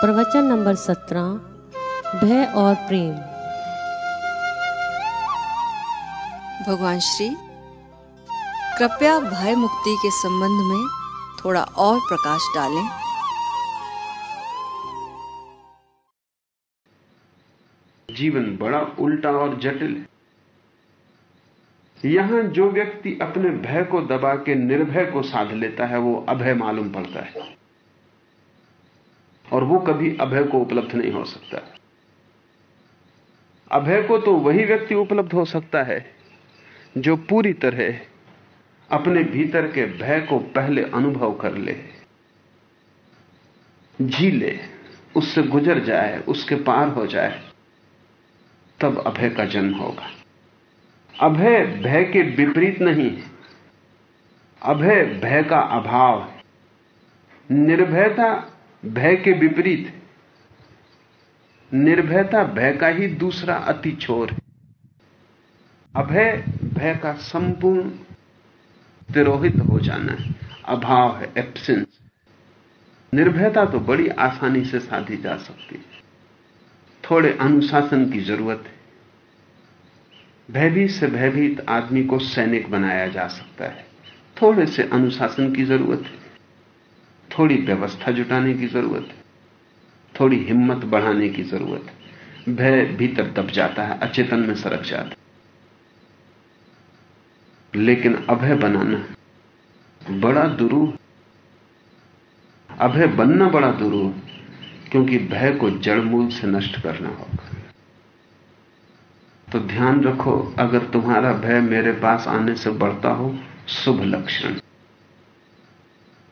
प्रवचन नंबर सत्रह भय और प्रेम। भगवान श्री कृपया भय मुक्ति के संबंध में थोड़ा और प्रकाश डालें। जीवन बड़ा उल्टा और जटिल है। यहाँ जो व्यक्ति अपने भय को दबा के निर्भय को साध लेता है वो अभय मालूम पड़ता है। और वो कभी अभय को उपलब्ध नहीं हो सकता। अभय को तो वही व्यक्ति उपलब्ध हो सकता है, जो पूरी तरह अपने भीतर के भय को पहले अनुभव कर ले, जी ले, उससे गुजर जाए, उसके पार हो जाए, तब अभय का जन्म होगा। अभय भय के विपरीत नहीं है। अभय भय का अभाव है। निर्भयता भय के विपरीत। निर्भयता भय का ही दूसरा अति छोर है। अभय भय का संपूर्ण तिरोहित हो जाना है। अभाव है एब्सेंस निर्भयता तो बड़ी आसानी से साधी जा सकती है। थोड़े अनुशासन की ज़रूरत है। भयभीत से भयभीत आदमी को सैनिक बनाया जा सकता है। थोड़े से अनुशासन की ज़रूरत है। थोड़ी व्यवस्था जुटाने की ज़रूरत है, थोड़ी हिम्मत बढ़ाने की ज़रूरत है। भय भीतर दब जाता है, अचेतन में सरक जाता है। लेकिन अभय बनाना बड़ा दुरूह अभय बनना बड़ा दुरूह क्योंकि भय को जड़ मूल से नष्ट करना होगा। तो ध्यान रखो, अगर तुम्हारा भय मेरे पास आने से बढ़ता हो, शुभ लक्षण।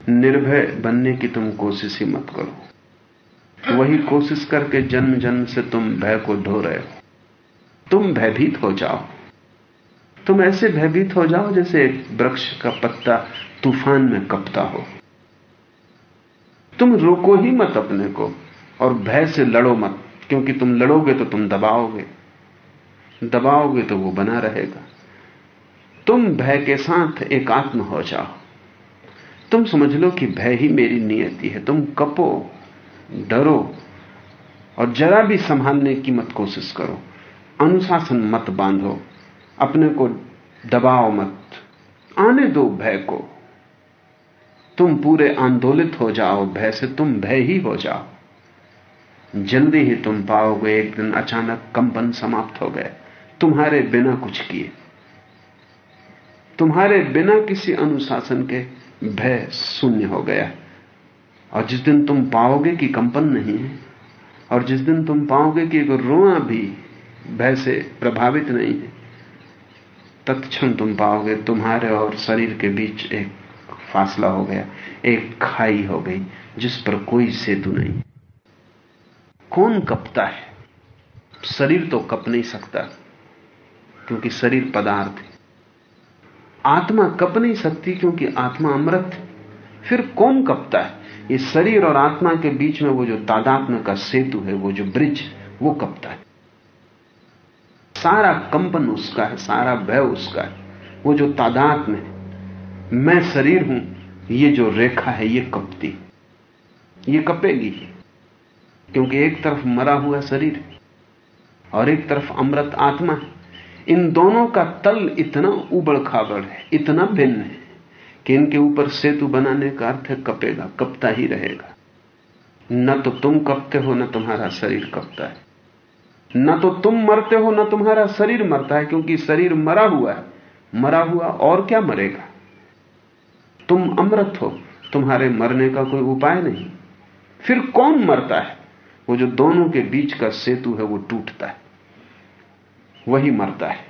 निर्भय बनने की तुम कोशिश ही मत करो। वही कोशिश करके जन्म जन्म से तुम भय को धो रहे हो। तुम भयभीत हो जाओ। तुम ऐसे भयभीत हो जाओ जैसे एक वृक्ष का पत्ता तूफ़ान में कपता हो। तुम रोको ही मत अपने को और भय से लड़ो मत, क्योंकि तुम लड़ोगे तो तुम दबाओगे। दबाओगे तो वो बना रहेगा। तुम भय के साथ एकात्म हो जाओ। तुम समझ लो कि भय ही मेरी नियति है। तुम कपो, डरो और जरा भी संभालने की मत कोशिश करो। अनुशासन मत बांधो, अपने को दबाओ मत। आने दो भय को। तुम पूरे आंदोलित हो जाओ, भय से तुम भय ही हो जाओ। जल्दी ही तुम पाओगे, एक दिन अचानक कंपन समाप्त हो गए। तुम्हारे बिना कुछ किए। तुम्हारे बिना किसी अनुशासन के भय शून्य हो गया। और जिस दिन तुम पाओगे कि कंपन नहीं है, और जिस दिन तुम पाओगे कि एक रोआ भी भय से प्रभावित नहीं है, तत्क्षण तुम पाओगे तुम्हारे और शरीर के बीच एक फासला हो गया, एक खाई हो गई, जिस पर कोई सेतु नहीं कौन कपता है? शरीर तो कप नहीं सकता, क्योंकि शरीर पदार्थ है। आत्मा कप नहीं सकती क्योंकि आत्मा अमृत है। फिर कौन कपता है? ये शरीर और आत्मा के बीच में वो जो तादात्म्य का सेतु है, वो जो ब्रिज, वो कपता है। सारा कंपन उसका है, सारा भय उसका है। वो जो तादात्म्य है, मैं शरीर हूँ, ये जो रेखा है, ये कपती ये कपेगी क्योंकि एक तरफ़ मरा हुआ शरीर और एक तरफ़ अमृत आत्मा है। इन दोनों का तल इतना उबड़ खाबड़ है, इतना भिन्न है कि इनके ऊपर सेतु बनाने का अर्थ है कपेगा कपता ही रहेगा। न तो तुम कपते हो, न तुम्हारा शरीर कपता है। न तो तुम मरते हो, न तुम्हारा शरीर मरता है, क्योंकि शरीर मरा हुआ है। मरा हुआ और क्या मरेगा? तुम अमृत हो, तुम्हारे मरने का कोई उपाय नहीं। फिर कौन मरता है? वो जो दोनों के बीच का सेतु है, वो टूटता है। वही मरता है।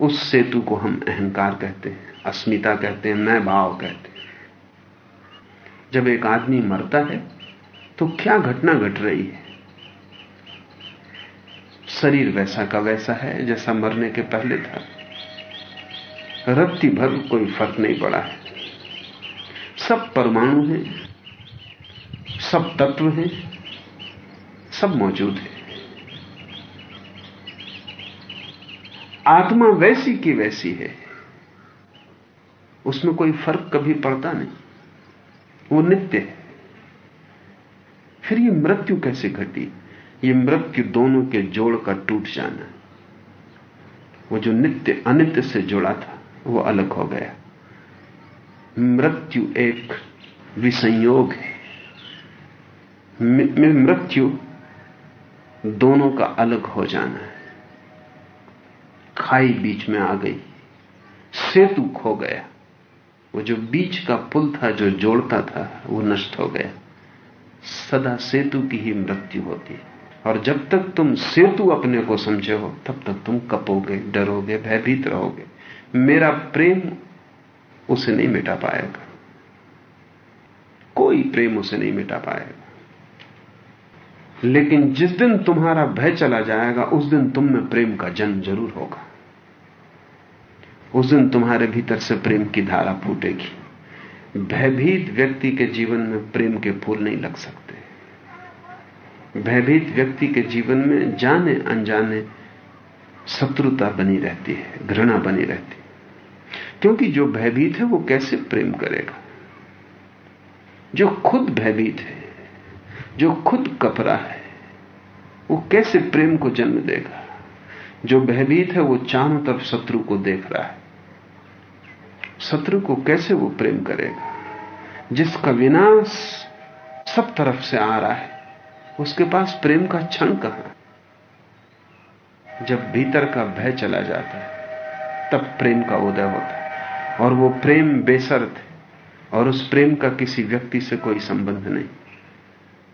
उस सेतु को हम अहंकार कहते हैं, अस्मिता कहते हैं, मैं भाव कहते हैं। जब एक आदमी मरता है तो क्या घटना घट गट रही है? शरीर वैसा का वैसा है, जैसा मरने के पहले था। रत्ती भर कोई फ़र्क नहीं पड़ा है। सब परमाणु हैं, सब तत्व हैं, सब मौजूद है। आत्मा वैसी की वैसी है। उसमें कोई फ़र्क कभी पड़ता नहीं। वो नित्य है। फिर ये मृत्यु कैसे घटी? ये मृत्यु दोनों के जोड़ का टूट जाना। वो जो नित्य, अनित्य से जुड़ा था, वो अलग हो गया। मृत्यु एक विसंयोग है। मृत्यु दोनों का अलग हो जाना है। खाई बीच में आ गई। सेतु खो गया। वो जो बीच का पुल था, जो जोड़ता था, वो नष्ट हो गया। सदा सेतु की ही मृत्यु होती है। और जब तक तुम सेतु अपने को समझे हो, तब तक तुम कपोगे, डरोगे, भयभीत रहोगे। मेरा प्रेम उसे नहीं मिटा पाएगा। कोई प्रेम उसे नहीं मिटा पाएगा। लेकिन जिस दिन तुम्हारा भय चला जाएगा, उस दिन तुम में प्रेम का जन्म ज़रूर होगा। उस दिन तुम्हारे भीतर से प्रेम की धारा फूटेगी। भयभीत व्यक्ति के जीवन में प्रेम के फूल नहीं लग सकते। भयभीत व्यक्ति के जीवन में जाने अनजाने शत्रुता बनी रहती है, घृणा बनी रहती है। क्योंकि जो भयभीत है, वो कैसे प्रेम करेगा? जो खुद भयभीत है, जो खुद कपरा है, वो कैसे प्रेम को जन्म देगा? जो भयभीत है, वो चारों तरफ़ शत्रु को देख रहा है। शत्रु को कैसे वो प्रेम करेगा? जिसका विनाश सब तरफ़ से आ रहा है, उसके पास प्रेम का क्षण कहाँ जब भीतर का भय चला जाता है, तब प्रेम का उदय होता है। और वो प्रेम बेसर्त है, और उस प्रेम का किसी व्यक्ति से कोई संबंध नहीं।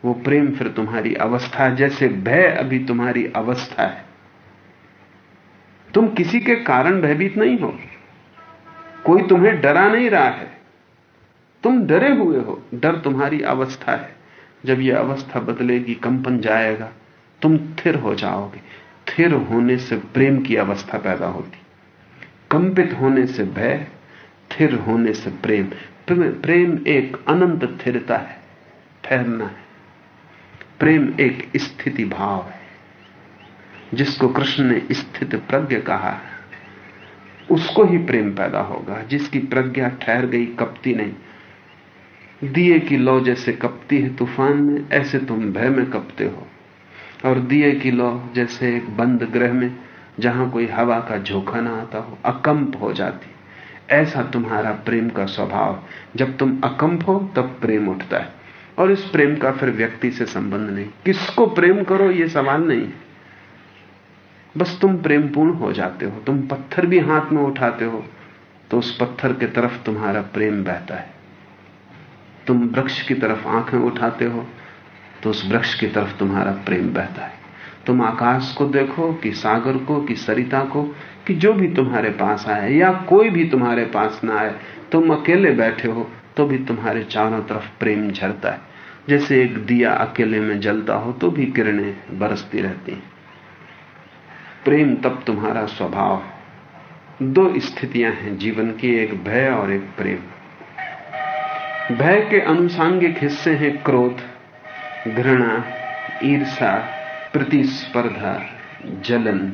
वो प्रेम फिर तुम्हारी अवस्था, जैसे भय अभी तुम्हारी अवस्था है। तुम किसी के कारण भयभीत नहीं हो। कोई तुम्हें डरा नहीं रहा है। तुम डरे हुए हो। डर तुम्हारी अवस्था है। जब यह अवस्था बदलेगी, कंपन जाएगा। तुम थिर हो जाओगे। थिर होने से प्रेम की अवस्था पैदा होती। कंपित होने से भय, थिर होने से प्रेम। प्रेम एक अनंत थिरता है। ठहरना है। प्रेम एक स्थिति भाव है। जिसको कृष्ण ने स्थित प्रज्ञ कहा है उसको ही प्रेम पैदा होगा। जिसकी प्रज्ञा ठहर गई कपती नहीं। दिए की लौ जैसे कपती है तूफ़ान में, ऐसे तुम भय में कपते हो। और दिए की लौ जैसे एक बंद ग्रह में, जहाँ कोई हवा का झोंका ना आता हो, अकंप हो जाती। ऐसा तुम्हारा प्रेम का स्वभाव। जब तुम अकंप हो, तब प्रेम उठता है। और इस प्रेम का फिर व्यक्ति से संबंध नहीं। किसको प्रेम करो, ये सवाल नहीं बस तुम प्रेमपूर्ण हो जाते हो, तुम पत्थर भी हाथ में उठाते हो तो उस पत्थर के तरफ़ तुम्हारा प्रेम बहता है। तुम वृक्ष की तरफ़ आँखें उठाते हो तो उस वृक्ष की तरफ़ तुम्हारा प्रेम बहता है। तुम आकाश को देखो, कि सागर को, कि सरिता को, कि जो भी तुम्हारे पास आए, या कोई भी तुम्हारे पास ना आए, तुम अकेले बैठे हो तो भी तुम्हारे चारों तरफ़ प्रेम झरता है। जैसे एक दिया अकेले में जलता हो तो भी किरणें बरसती रहती हैं। प्रेम तब तुम्हारा स्वभाव है। दो स्थितियाँ हैं जीवन की, एक भय और एक प्रेम। भय के अनुसांगिक हिस्से हैं क्रोध, घृणा ईर्षा प्रतिस्पर्धा, जलन।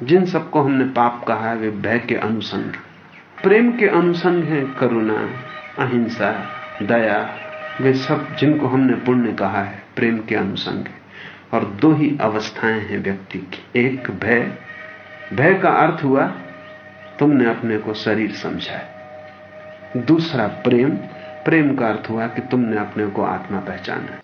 जिन सबको हमने पाप कहा है, वे भय के अनुसंग। प्रेम के अनुसंग हैं करुणा, अहिंसा, दया। वे सब जिनको हमने पुण्य कहा है, प्रेम के अनुसंग और दो ही अवस्थाएँ हैं व्यक्ति की। एक भय। भय का अर्थ हुआ, तुमने अपने को शरीर समझा है। दूसरा प्रेम। प्रेम का अर्थ हुआ कि तुमने अपने को आत्मा पहचाना